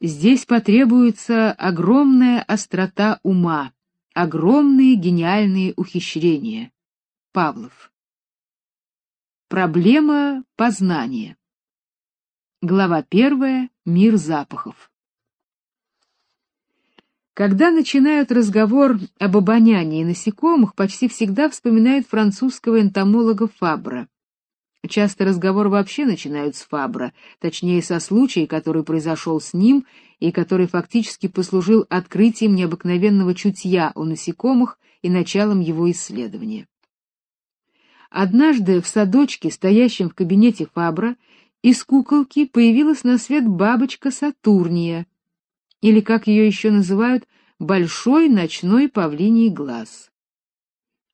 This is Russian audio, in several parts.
Здесь потребуется огромная острота ума, огромные гениальные ухищрения. Павлов. Проблема познания. Глава первая. Мир запахов. Когда начинают разговор об обонянии насекомых, почти всегда вспоминают французского энтомолога Фабра. Часто разговор вообще начинают с Фабра, точнее со случая, который произошел с ним и который фактически послужил открытием необыкновенного чутья у насекомых и началом его исследования. Однажды в садочке, стоящем в кабинете Фабра, из куколки появилась на свет бабочка Сатурния, или, как ее еще называют, большой ночной павлиний глаз.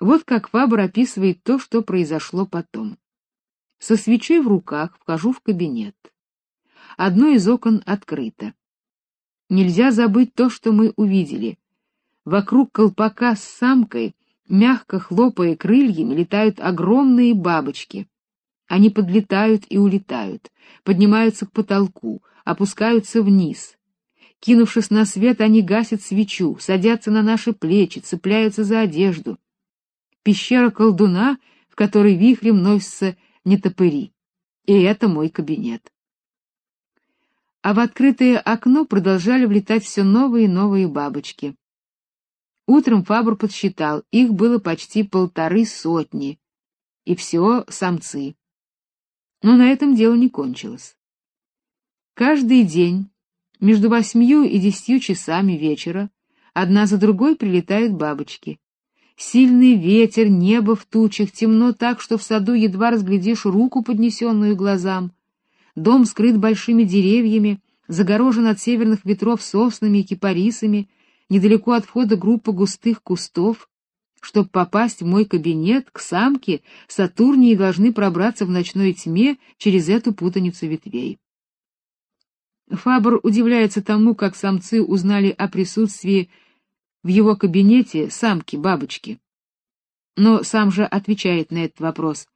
Вот как Фабр описывает то, что произошло потом. Со свечой в руках вхожу в кабинет. Одно из окон открыто. Нельзя забыть то, что мы увидели. Вокруг колпака с самкой, мягко хлопая крыльями, летают огромные бабочки. Они подлетают и улетают, поднимаются к потолку, опускаются вниз. Кинувшись на свет, они гасят свечу, садятся на наши плечи, цепляются за одежду. Пещера колдуна, в которой вихрем носится не топыри. И это мой кабинет. А в открытое окно продолжали влетать все новые и новые бабочки. Утром Фабр подсчитал, их было почти полторы сотни, и все самцы. Но на этом дело не кончилось. Каждый день между восьмью и десятью часами вечера одна за другой прилетают бабочки. Сильный ветер, небо в тучах, темно так, что в саду едва разглядишь руку, поднесенную глазам. Дом скрыт большими деревьями, загорожен от северных ветров соснами и кипарисами, недалеко от входа группа густых кустов. Чтобы попасть в мой кабинет, к самке, Сатурнии должны пробраться в ночной тьме через эту путаницу ветвей. Фабр удивляется тому, как самцы узнали о присутствии в его кабинете самки-бабочки. Но сам же отвечает на этот вопрос.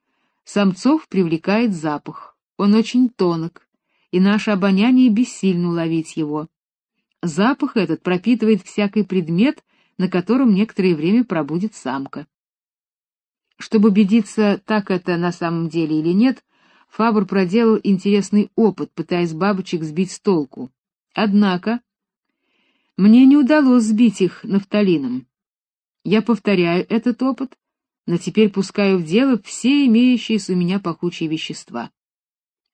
Самцов привлекает запах. Он очень тонок, и наше обоняние бессильно уловить его. Запах этот пропитывает всякий предмет, на котором некоторое время пробудет самка. Чтобы убедиться, так это на самом деле или нет, Фабр проделал интересный опыт, пытаясь бабочек сбить с толку. Однако мне не удалось сбить их нафталином. Я повторяю этот опыт, но теперь пускаю в дело все имеющиеся у меня пахучие вещества.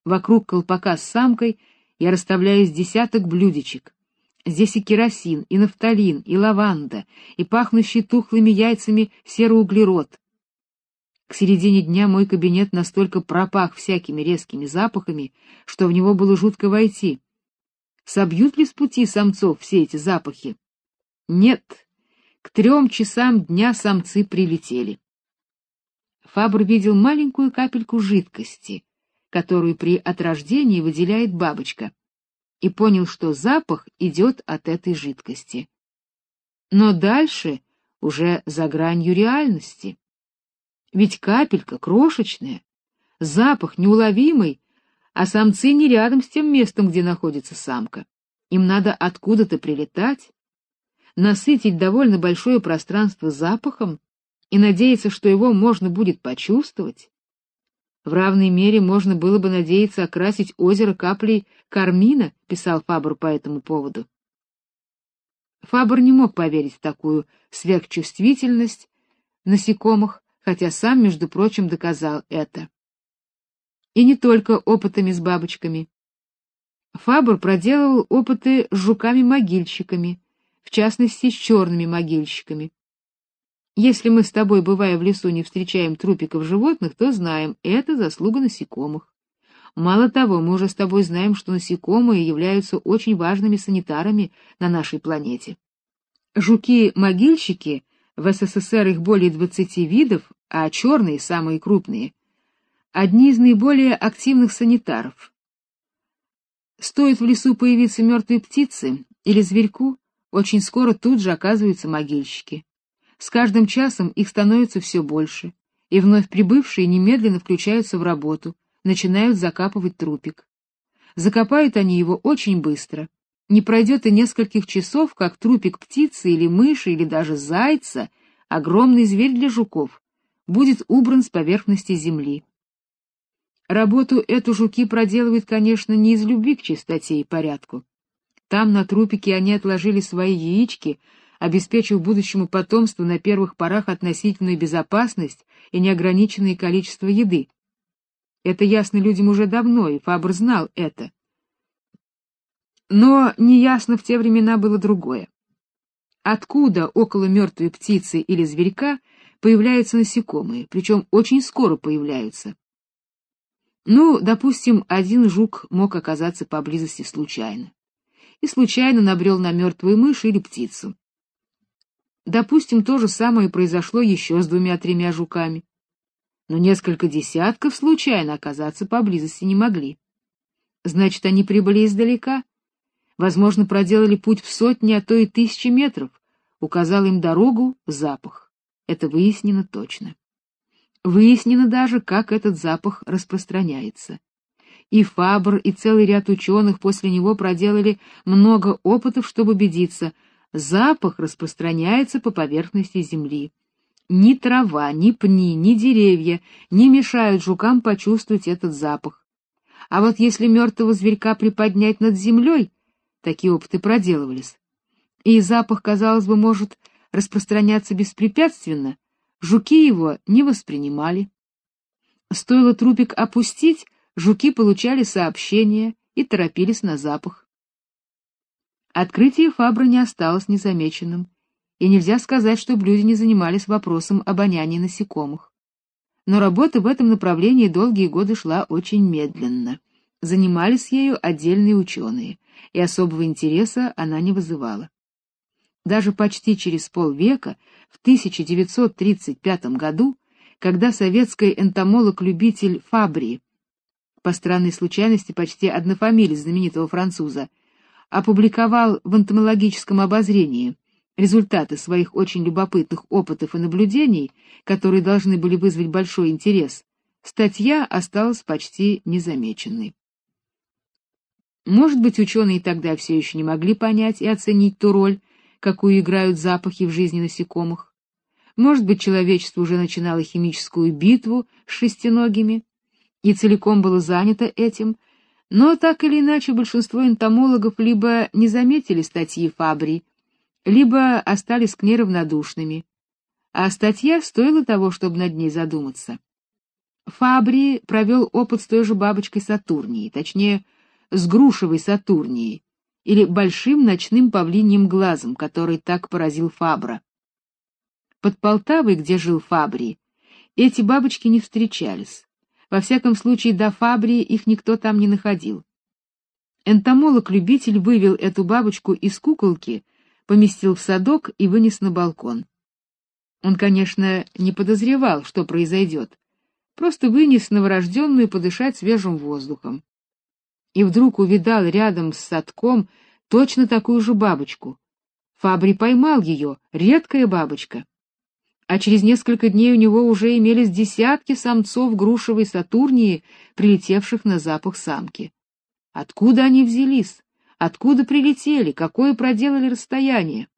Вокруг колпака с самкой я расставляю с десяток блюдечек. Здесь и керосин, и нафталин, и лаванда, и пахнущий тухлыми яйцами сероуглерод. К середине дня мой кабинет настолько пропах всякими резкими запахами, что в него было жутко войти. Собьют ли с пути самцов все эти запахи? Нет. К трем часам дня самцы прилетели. Фабр видел маленькую капельку жидкости, которую при отрождении выделяет бабочка, и понял, что запах идет от этой жидкости. Но дальше уже за гранью реальности. Ведь капелька крошечная, запах неуловимый, а самцы не рядом с тем местом, где находится самка. Им надо откуда-то прилетать, насытить довольно большое пространство запахом и надеяться, что его можно будет почувствовать. В равной мере можно было бы надеяться окрасить озеро каплей кармина, писал Фабр по этому поводу. Фабр не мог поверить в такую сверхчувствительность насекомых, хотя сам, между прочим, доказал это. И не только опытами с бабочками. Фабр проделывал опыты с жуками-могильщиками, в частности, с черными могильщиками. Если мы с тобой, бывая в лесу, не встречаем трупиков животных, то знаем, это заслуга насекомых. Мало того, мы уже с тобой знаем, что насекомые являются очень важными санитарами на нашей планете. Жуки-могильщики, в СССР их более 20 видов, а черные самые крупные, одни из наиболее активных санитаров. Стоит в лесу появиться мертвой птице или зверьку, очень скоро тут же оказываются могильщики. С каждым часом их становится все больше, и вновь прибывшие немедленно включаются в работу, начинают закапывать трупик. Закопают они его очень быстро. Не пройдет и нескольких часов, как трупик птицы или мыши или даже зайца, огромный зверь для жуков, будет убран с поверхности земли. Работу эту жуки проделывают, конечно, не из любви к чистоте и порядку. Там на трупике они отложили свои яички, обеспечив будущему потомству на первых порах относительную безопасность и неограниченное количество еды. Это ясно людям уже давно, и Фабр знал это. Но неясно в те времена было другое. Откуда около мертвой птицы или зверька появляются насекомые, причем очень скоро появляются? Ну, допустим, один жук мог оказаться поблизости случайно. И случайно набрел на мертвую мышь или птицу. Допустим, то же самое произошло еще с двумя-тремя жуками. Но несколько десятков случайно оказаться поблизости не могли. Значит, они прибыли издалека, возможно, проделали путь в сотни, а то и тысячи метров, указал им дорогу запах. Это выяснено точно. Выяснено даже, как этот запах распространяется. И Фабр, и целый ряд ученых после него проделали много опытов, чтобы убедиться, запах распространяется по поверхности земли. Ни трава, ни пни, ни деревья не мешают жукам почувствовать этот запах. А вот если мертвого зверька приподнять над землей, Такие опыты проделывались. И запах, казалось бы, может распространяться беспрепятственно, жуки его не воспринимали. Стоило трупик опустить, жуки получали сообщение и торопились на запах. Открытие Фабра не осталось незамеченным, и нельзя сказать, чтобы люди не занимались вопросом обоняния насекомых. Но работа в этом направлении долгие годы шла очень медленно. Занимались ею отдельные ученые, и особого интереса она не вызывала. Даже почти через полвека, в 1935 году, когда советский энтомолог-любитель Фабри, по странной случайности почти однофамилец знаменитого француза, опубликовал в энтомологическом обозрении результаты своих очень любопытных опытов и наблюдений, которые должны были вызвать большой интерес, статья осталась почти незамеченной. Может быть, ученые тогда все еще не могли понять и оценить ту роль, какую играют запахи в жизни насекомых. Может быть, человечество уже начинало химическую битву с шестиногими и целиком было занято этим, но так или иначе большинство энтомологов либо не заметили статьи Фабри, либо остались к ней равнодушными. А статья стоила того, чтобы над ней задуматься. Фабри провел опыт с той же бабочкой Сатурнией, точнее, с грушевой Сатурнией или большим ночным павлиньим глазом, который так поразил Фабра. Под Полтавой, где жил Фабри, эти бабочки не встречались. Во всяком случае, до Фабри их никто там не находил. Энтомолог-любитель вывел эту бабочку из куколки, поместил в садок и вынес на балкон. Он, конечно, не подозревал, что произойдет, просто вынес новорожденную подышать свежим воздухом и вдруг увидал рядом с садком точно такую же бабочку. Фабри поймал ее, редкая бабочка. А через несколько дней у него уже имелись десятки самцов грушевой Сатурнии, прилетевших на запах самки. Откуда они взялись? Откуда прилетели? Какое проделали расстояние?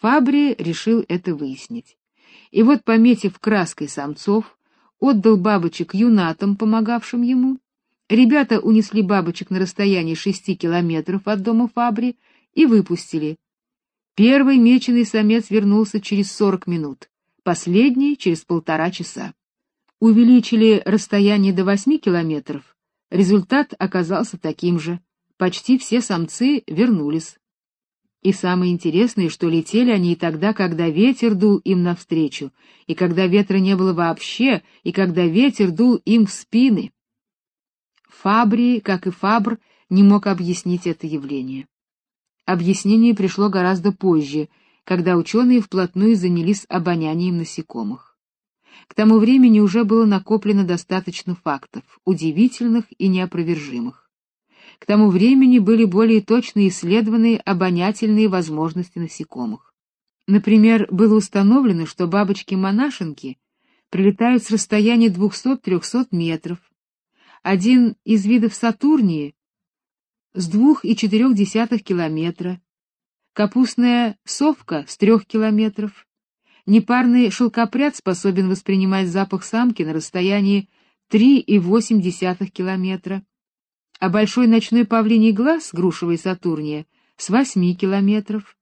Фабри решил это выяснить. И вот, пометив краской самцов, отдал бабочек юнатам, помогавшим ему, Ребята унесли бабочек на расстоянии шести километров от дома Фабри и выпустили. Первый меченый самец вернулся через сорок минут, последний через полтора часа. Увеличили расстояние до восьми километров. Результат оказался таким же. Почти все самцы вернулись. И самое интересное, что летели они и тогда, когда ветер дул им навстречу, и когда ветра не было вообще, и когда ветер дул им в спины. Фабри, как и Фабр, не мог объяснить это явление. Объяснение пришло гораздо позже, когда ученые вплотную занялись обонянием насекомых. К тому времени уже было накоплено достаточно фактов, удивительных и неопровержимых. К тому времени были более точно исследованы обонятельные возможности насекомых. Например, было установлено, что бабочки-монашенки прилетают с расстояния 200-300 метров, один из видов Сатурнии с 2,4 километра, капустная совка с 3 километров. Непарный шелкопряд способен воспринимать запах самки на расстоянии 3,8 километра, а большой ночной павлиний глаз грушевой сатурния с 8 километров.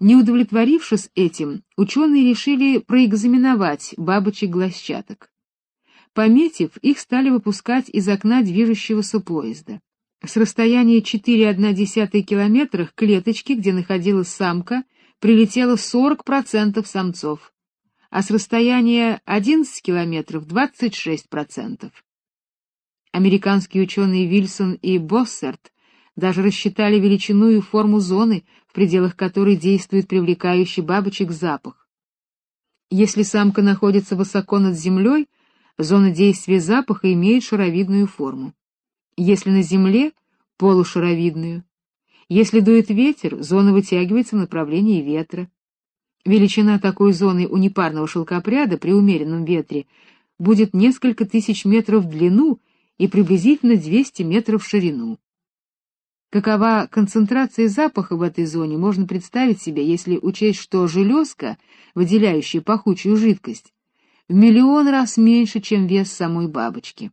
Не удовлетворившись этим, ученые решили проэкзаменовать бабочек-глазчаток. Пометив, их стали выпускать из окна движущегося поезда. С расстояния 4,1 километра к клеточке, где находилась самка, прилетело 40% самцов, а с расстояния 11 километров 26%. Американские ученые Вильсон и Боссерт даже рассчитали величину и форму зоны, в пределах которой действует привлекающий бабочек запах. Если самка находится высоко над землей, зона действия запаха имеет шаровидную форму. Если на земле полушаровидную. Если дует ветер, зона вытягивается в направлении ветра. Величина такой зоны у непарного шелкопряда при умеренном ветре будет несколько тысяч метров в длину и приблизительно 200 метров в ширину. Какова концентрация запаха в этой зоне, можно представить себе, если учесть, что железка, выделяющая пахучую жидкость, в миллион раз меньше, чем вес самой бабочки.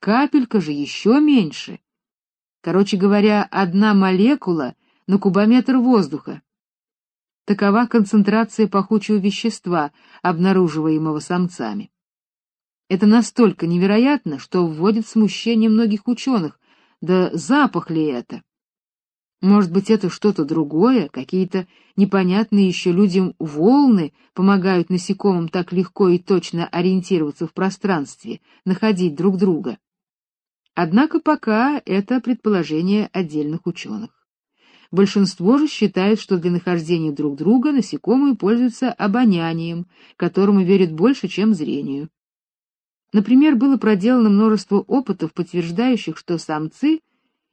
Капелька же еще меньше. Короче говоря, одна молекула на кубометр воздуха. Такова концентрация пахучего вещества, обнаруживаемого самцами. Это настолько невероятно, что вводит в смущение многих ученых. Да запах ли это? Может быть, это что-то другое, какие-то непонятные еще людям волны помогают насекомым так легко и точно ориентироваться в пространстве, находить друг друга. Однако пока это предположение отдельных ученых. Большинство же считает, что для нахождения друг друга насекомые пользуются обонянием, которому верят больше, чем зрению. Например, было проделано множество опытов, подтверждающих, что самцы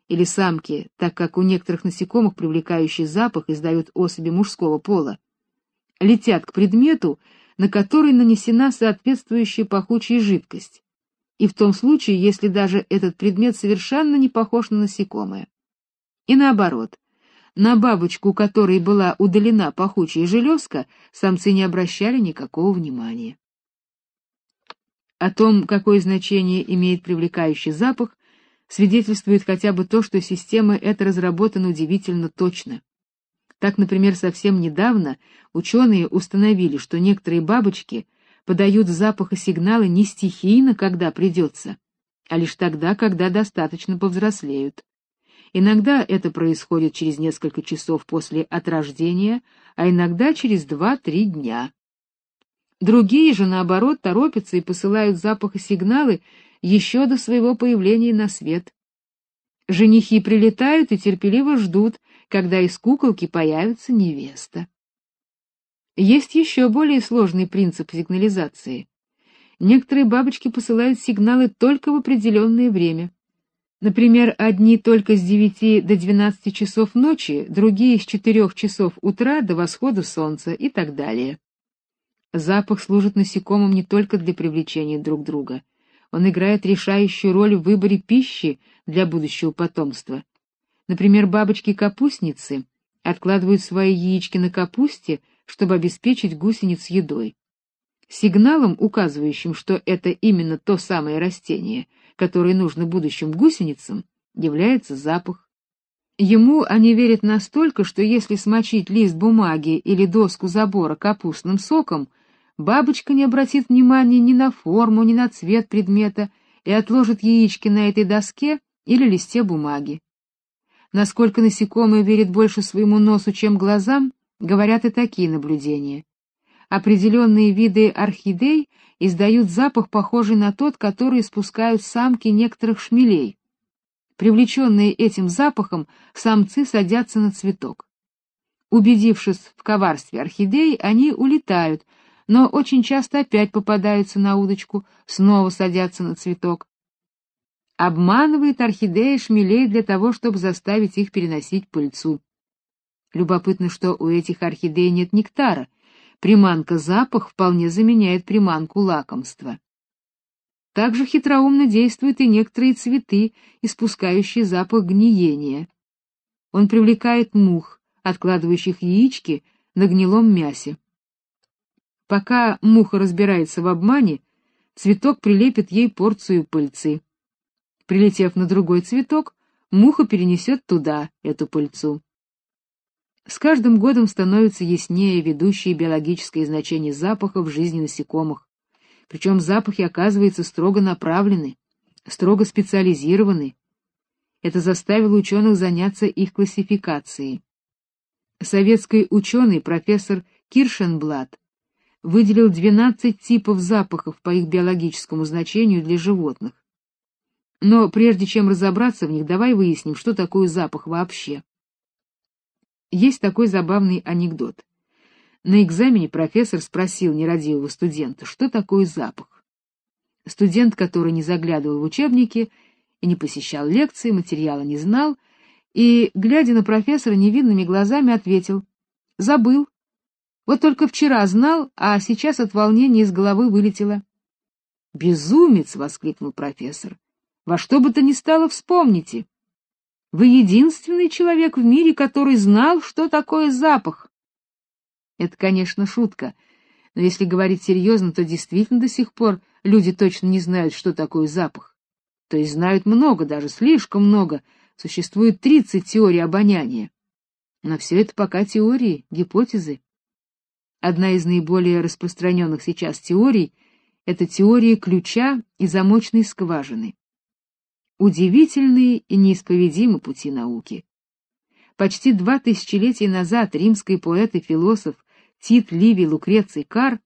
или самки, так как у некоторых насекомых привлекающий запах издают особи мужского пола, летят к предмету, на который нанесена соответствующая пахучая жидкость, и в том случае, если даже этот предмет совершенно не похож на насекомое. И наоборот, на бабочку, у которой была удалена пахучая железка, самцы не обращали никакого внимания. О том, какое значение имеет привлекающий запах, свидетельствует хотя бы то, что система эта разработана удивительно точно. Так, например, совсем недавно ученые установили, что некоторые бабочки подают запах и сигналы не стихийно, когда придется, а лишь тогда, когда достаточно повзрослеют. Иногда это происходит через несколько часов после отрождения, а иногда через 2-3 дня. Другие же, наоборот, торопятся и посылают запах и сигналы еще до своего появления на свет. Женихи прилетают и терпеливо ждут, когда из куколки появится невеста. Есть еще более сложный принцип сигнализации. Некоторые бабочки посылают сигналы только в определенное время. Например, одни только с 9 до 12 часов ночи, другие с 4 часов утра до восхода солнца и так далее. Запах служит насекомым не только для привлечения друг друга. Он играет решающую роль в выборе пищи для будущего потомства. Например, бабочки-капустницы откладывают свои яички на капусте, чтобы обеспечить гусениц едой. Сигналом, указывающим, что это именно то самое растение, которое нужно будущим гусеницам, является запах. Ему они верят настолько, что если смочить лист бумаги или доску забора капустным соком, бабочка не обратит внимания ни на форму, ни на цвет предмета и отложит яички на этой доске или листе бумаги. Насколько насекомое верит больше своему носу, чем глазам, говорят и такие наблюдения. Определенные виды орхидей издают запах, похожий на тот, который испускают самки некоторых шмелей. Привлеченные этим запахом, самцы садятся на цветок. Убедившись в коварстве орхидей, они улетают, но очень часто опять попадаются на удочку, снова садятся на цветок. Обманывает орхидея шмелей для того, чтобы заставить их переносить пыльцу. Любопытно, что у этих орхидей нет нектара, Приманка запах вполне заменяет приманку лакомства. Также хитроумно действуют и некоторые цветы, испускающие запах гниения. Он привлекает мух, откладывающих яички на гнилом мясе. Пока муха разбирается в обмане, цветок прилепит ей порцию пыльцы. Прилетев на другой цветок, муха перенесет туда эту пыльцу. С каждым годом становится яснее ведущее биологическое значение запаха в жизни насекомых. Причем запахи, оказывается, строго направлены, строго специализированы. Это заставило ученых заняться их классификацией. Советский ученый профессор Киршенблат выделил 12 типов запахов по их биологическому значению для животных. Но прежде чем разобраться в них, давай выясним, что такое запах вообще. Есть такой забавный анекдот. На экзамене профессор спросил нерадивого студента, что такое запах. Студент, который не заглядывал в учебники и не посещал лекции, материала не знал, и, глядя на профессора невинными глазами, ответил: "Забыл. Вот только вчера знал, а сейчас от волнения из головы вылетело". "Безумец", воскликнул профессор. "Во что бы то ни стало, вспомните. Вы единственный человек в мире, который знал, что такое запах". Это, конечно, шутка, но если говорить серьезно, то действительно до сих пор люди точно не знают, что такое запах. То есть знают много, даже слишком много Существует 30 теорий обоняния. Но все это пока теории, гипотезы. Одна из наиболее распространенных сейчас теорий это теория ключа и замочной скважины. Удивительные и неисповедимы пути науки. Почти два тысячелетия назад римский поэт и философ Тит Ливий Лукреций Кар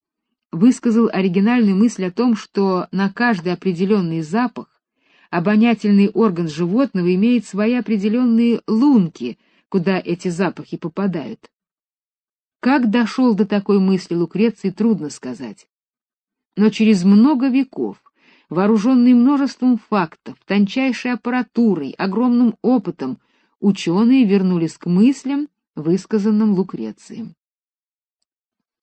высказал оригинальную мысль о том, что на каждый определенный запах обонятельный орган животного имеет свои определенные лунки, куда эти запахи попадают. Как дошел до такой мысли Лукреций, трудно сказать. Но через много веков, вооруженный множеством фактов, тончайшей аппаратурой, огромным опытом, ученые вернулись к мыслям, высказанным Лукрецием.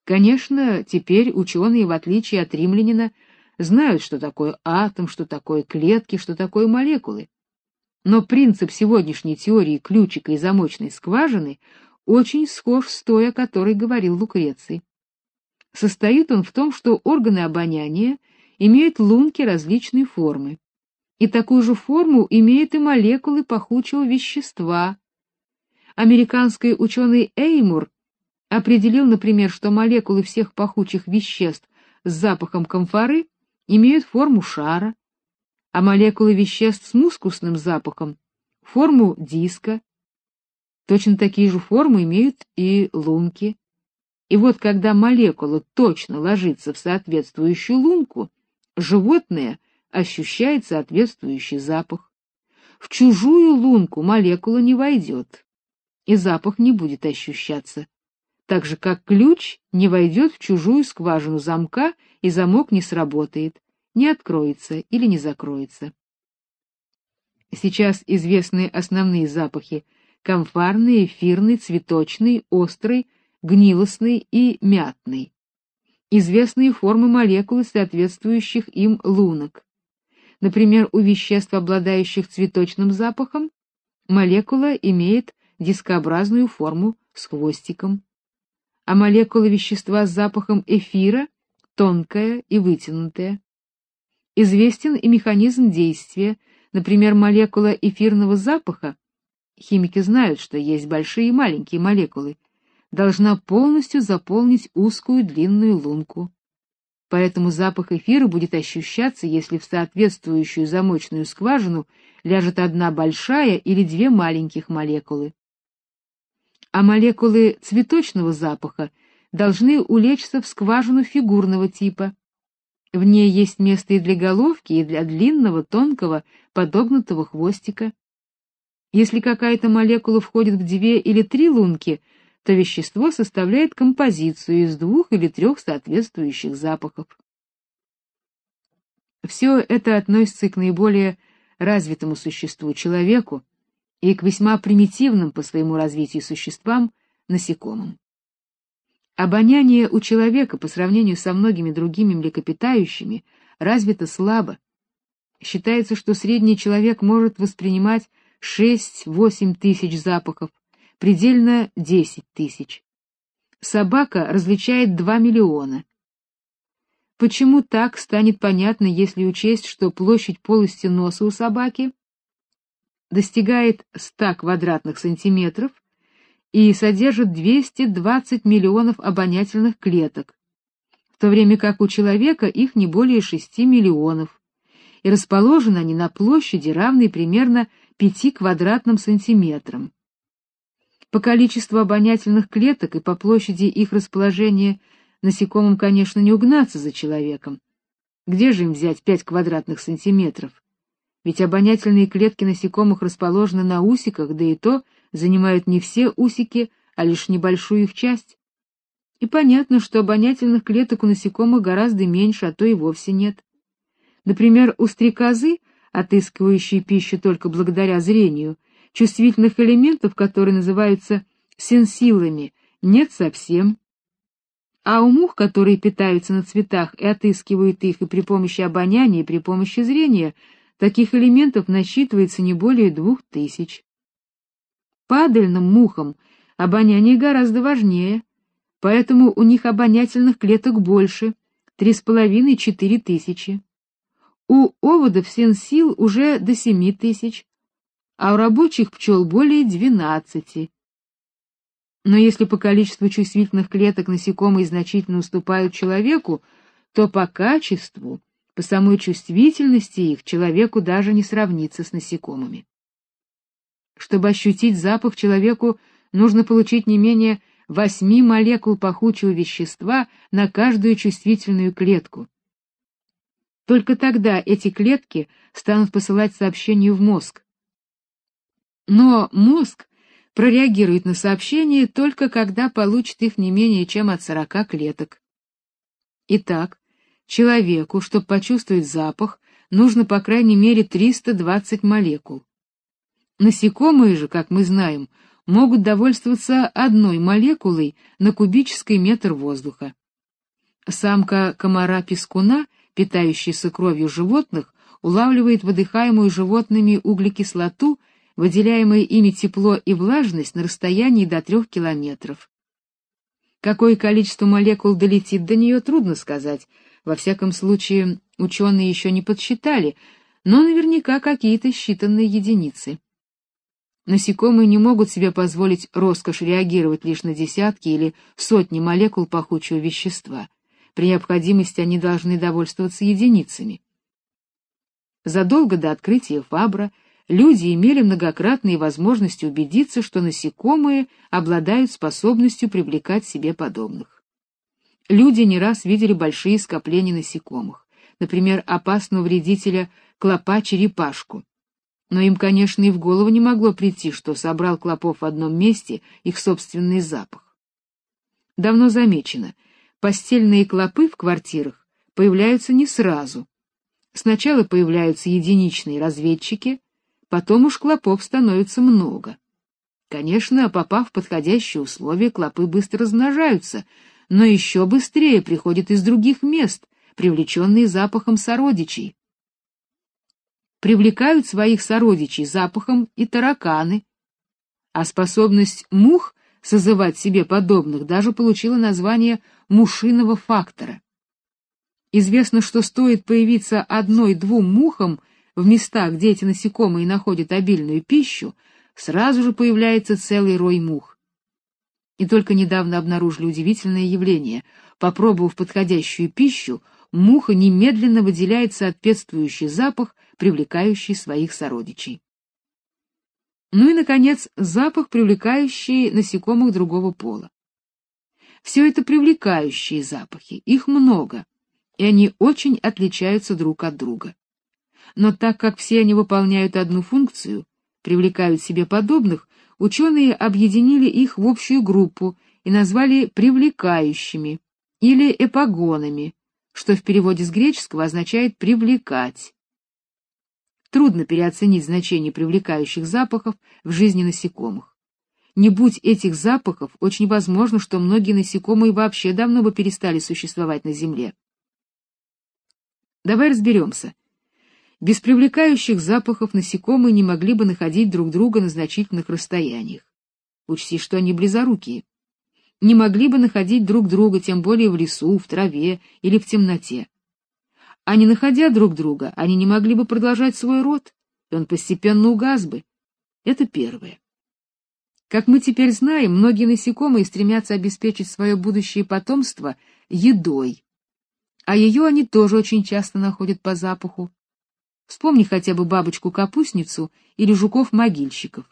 Конечно, теперь ученые, в отличие от римлянина, знают, что такое атом, что такое клетки, что такое молекулы. Но принцип сегодняшней теории ключика и замочной скважины очень схож с той, о которой говорил Лукреций. Состоит он в том, что органы обоняния имеют лунки различной формы. И такую же форму имеют и молекулы пахучего вещества. Американский ученый Эймур определил, например, что молекулы всех пахучих веществ с запахом камфоры имеют форму шара, а молекулы веществ с мускусным запахом — форму диска. Точно такие же формы имеют и лунки. И вот когда молекула точно ложится в соответствующую лунку, животное ощущает соответствующий запах. В чужую лунку молекула не войдет, и запах не будет ощущаться так же как ключ не войдет в чужую скважину замка и замок не сработает, не откроется или не закроется. Сейчас известны основные запахи: камфорный, эфирный, цветочный, острый, гнилостный и мятный. Известны формы молекул соответствующих им лунок. Например, у веществ, обладающих цветочным запахом, молекула имеет дискообразную форму с хвостиком а молекула вещества с запахом эфира тонкая и вытянутая. Известен и механизм действия, например, молекула эфирного запаха. Химики знают, что есть большие и маленькие молекулы, должна полностью заполнить узкую длинную лунку. Поэтому запах эфира будет ощущаться, если в соответствующую замочную скважину ляжет одна большая или две маленьких молекулы а молекулы цветочного запаха должны улечься в скважину фигурного типа. В ней есть место и для головки, и для длинного, тонкого, подогнутого хвостика. Если какая-то молекула входит в две или три лунки, то вещество составляет композицию из двух или трех соответствующих запахов. Все это относится к наиболее развитому существу человеку, и к весьма примитивным по своему развитию существам насекомым. Обоняние у человека по сравнению со многими другими млекопитающими развито слабо, Считается, что средний человек может воспринимать 6-8 тысяч запахов, предельно 10 тысяч. Собака различает 2 миллиона. Почему так, станет понятно, если учесть, что площадь полости носа у собаки достигает 100 квадратных сантиметров и содержит 220 миллионов обонятельных клеток, в то время как у человека их не более 6 миллионов, и расположены они на площади, равной примерно 5 квадратным сантиметрам. По количеству обонятельных клеток и по площади их расположения насекомым, конечно, не угнаться за человеком. Где же им взять 5 квадратных сантиметров? Ведь обонятельные клетки насекомых расположены на усиках, да и то занимают не все усики, а лишь небольшую их часть. И понятно, что обонятельных клеток у насекомых гораздо меньше, а то и вовсе нет. Например, у стрекозы, отыскивающей пищу только благодаря зрению, чувствительных элементов, которые называются сенсилами, нет совсем. А у мух, которые питаются на цветах и отыскивают их и при помощи обоняния, и при помощи зрения, таких элементов насчитывается не более двух тысяч. Падальным мухам обоняние гораздо важнее, поэтому у них обонятельных клеток больше, три с половиной-четыре тысячи. У оводов сенсил уже до семи тысяч, а у рабочих пчел более двенадцати. Но если по количеству чувствительных клеток насекомые значительно уступают человеку, то по качеству, по самой чувствительности их человеку даже не сравнится с насекомыми. Чтобы ощутить запах человеку, нужно получить не менее восьми молекул пахучего вещества на каждую чувствительную клетку. Только тогда эти клетки станут посылать сообщение в мозг. Но мозг прореагирует на сообщение только когда получит их не менее чем от 40 клеток. Итак, человеку, чтобы почувствовать запах, нужно по крайней мере 320 молекул. Насекомые же, как мы знаем, могут довольствоваться одной молекулой на кубический метр воздуха. Самка комара-пескуна, питающаяся кровью животных, улавливает выдыхаемую животными углекислоту, выделяемое ими тепло и влажность на расстоянии до трех километров. Какое количество молекул долетит до нее, трудно сказать. Во всяком случае, ученые еще не подсчитали, но наверняка какие-то считанные единицы. Насекомые не могут себе позволить роскошь реагировать лишь на десятки или сотни молекул пахучего вещества. При необходимости они должны довольствоваться единицами. Задолго до открытия Фабра люди имели многократные возможности убедиться, что насекомые обладают способностью привлекать себе подобных. Люди не раз видели большие скопления насекомых, например, опасного вредителя клопа-черепашку, но им, конечно, и в голову не могло прийти, что собрал клопов в одном месте их собственный запах. Давно замечено, постельные клопы в квартирах появляются не сразу. Сначала появляются единичные разведчики, потом уж клопов становится много. Конечно, попав в подходящие условия, клопы быстро размножаются, но еще быстрее приходят из других мест, привлеченные запахом сородичей привлекают своих сородичей запахом и тараканы, а способность мух созывать себе подобных даже получила название мушиного фактора. Известно, что стоит появиться одной-двум мухам в местах, где эти насекомые находят обильную пищу, сразу же появляется целый рой мух. И только недавно обнаружили удивительное явление. Попробовав подходящую пищу, муха немедленно выделяет соответствующий запах, привлекающий своих сородичей. Ну и, наконец, запах, привлекающий насекомых другого пола. Все это привлекающие запахи, их много, и они очень отличаются друг от друга. Но так как все они выполняют одну функцию, привлекают себе подобных, ученые объединили их в общую группу и назвали привлекающими или эпагонами, что в переводе с греческого означает привлекать. Трудно переоценить значение привлекающих запахов в жизни насекомых. Не будь этих запахов, очень возможно, что многие насекомые вообще давно бы перестали существовать на земле. Давай разберемся. Без привлекающих запахов насекомые не могли бы находить друг друга на значительных расстояниях. Учти, что они близорукие. Не могли бы находить друг друга, тем более в лесу, в траве или в темноте. А не находя друг друга, они не могли бы продолжать свой род, и он постепенно угас бы. Это первое. Как мы теперь знаем, многие насекомые стремятся обеспечить свое будущее потомство едой. А ее они тоже очень часто находят по запаху. Вспомни хотя бы бабочку-капустницу или жуков-могильщиков.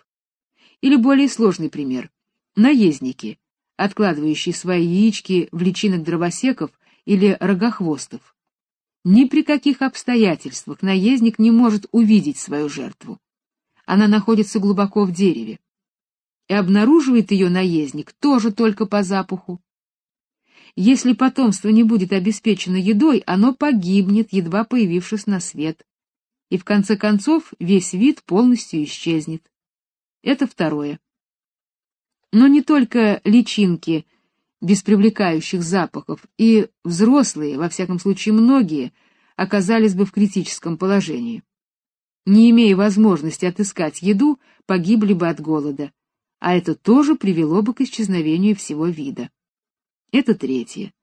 Или более сложный пример — наездники, откладывающие свои яички в личинок дровосеков или рогохвостов. Ни при каких обстоятельствах наездник не может увидеть свою жертву. Она находится глубоко в дереве. И обнаруживает ее наездник тоже только по запаху. Если потомство не будет обеспечено едой, оно погибнет, едва появившись на свет и в конце концов весь вид полностью исчезнет. Это второе. Но не только личинки без привлекающих запахов, и взрослые, во всяком случае многие, оказались бы в критическом положении. Не имея возможности отыскать еду, погибли бы от голода, а это тоже привело бы к исчезновению всего вида. Это третье.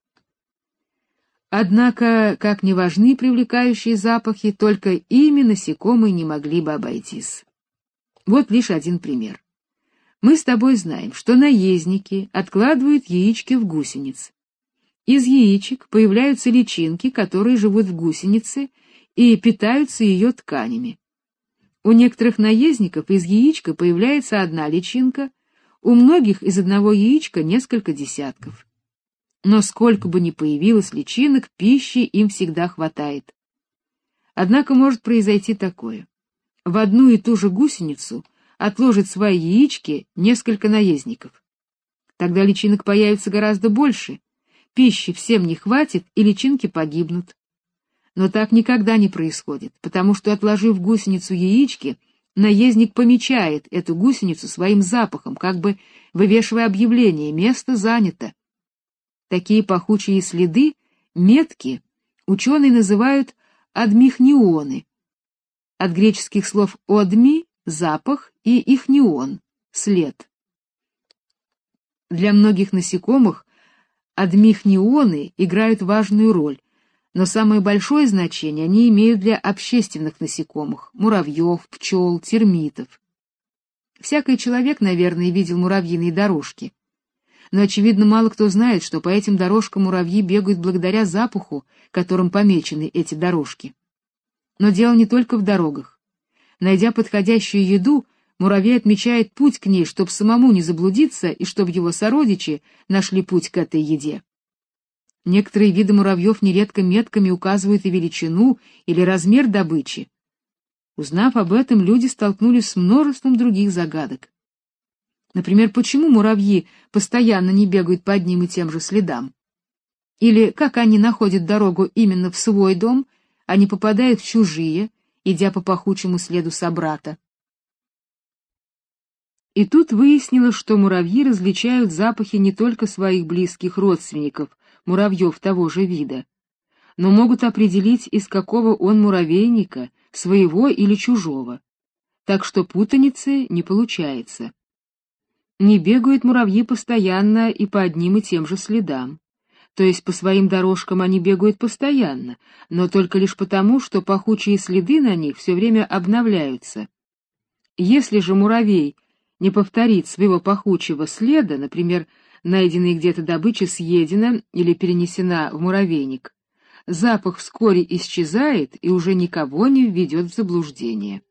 Однако, как не важны привлекающие запахи, только ими насекомые не могли бы обойтись. Вот лишь один пример. Мы с тобой знаем, что наездники откладывают яички в гусениц. Из яичек появляются личинки, которые живут в гусенице и питаются ее тканями. У некоторых наездников из яичка появляется одна личинка, у многих из одного яичка несколько десятков но сколько бы ни появилось личинок, пищи им всегда хватает. Однако может произойти такое. В одну и ту же гусеницу отложит свои яички несколько наездников. Тогда личинок появится гораздо больше, пищи всем не хватит, и личинки погибнут. Но так никогда не происходит, потому что, отложив гусеницу яички, наездник помечает эту гусеницу своим запахом, как бы вывешивая объявление «место занято». Такие пахучие следы, метки, ученые называют адмихнионы. От греческих слов «одми» — запах и «ихнион» — след. Для многих насекомых адмихнионы играют важную роль, но самое большое значение они имеют для общественных насекомых — муравьев, пчел, термитов. Всякий человек, наверное, видел муравьиные дорожки но, очевидно, мало кто знает, что по этим дорожкам муравьи бегают благодаря запаху, которым помечены эти дорожки. Но дело не только в дорогах. Найдя подходящую еду, муравей отмечает путь к ней, чтобы самому не заблудиться и чтобы его сородичи нашли путь к этой еде. Некоторые виды муравьев нередко метками указывают и величину или размер добычи. Узнав об этом, люди столкнулись с множеством других загадок. Например, почему муравьи постоянно не бегают по одним и тем же следам? Или как они находят дорогу именно в свой дом, а не попадают в чужие, идя по пахучему следу собрата? И тут выяснилось, что муравьи различают запахи не только своих близких родственников, муравьев того же вида, но могут определить, из какого он муравейника, своего или чужого. Так что путаницы не получается. Не бегают муравьи постоянно и по одним и тем же следам. То есть по своим дорожкам они бегают постоянно, но только лишь потому, что пахучие следы на них все время обновляются. Если же муравей не повторит своего пахучего следа, например, найденная где-то добыча съедена или перенесена в муравейник, запах вскоре исчезает и уже никого не введет в заблуждение.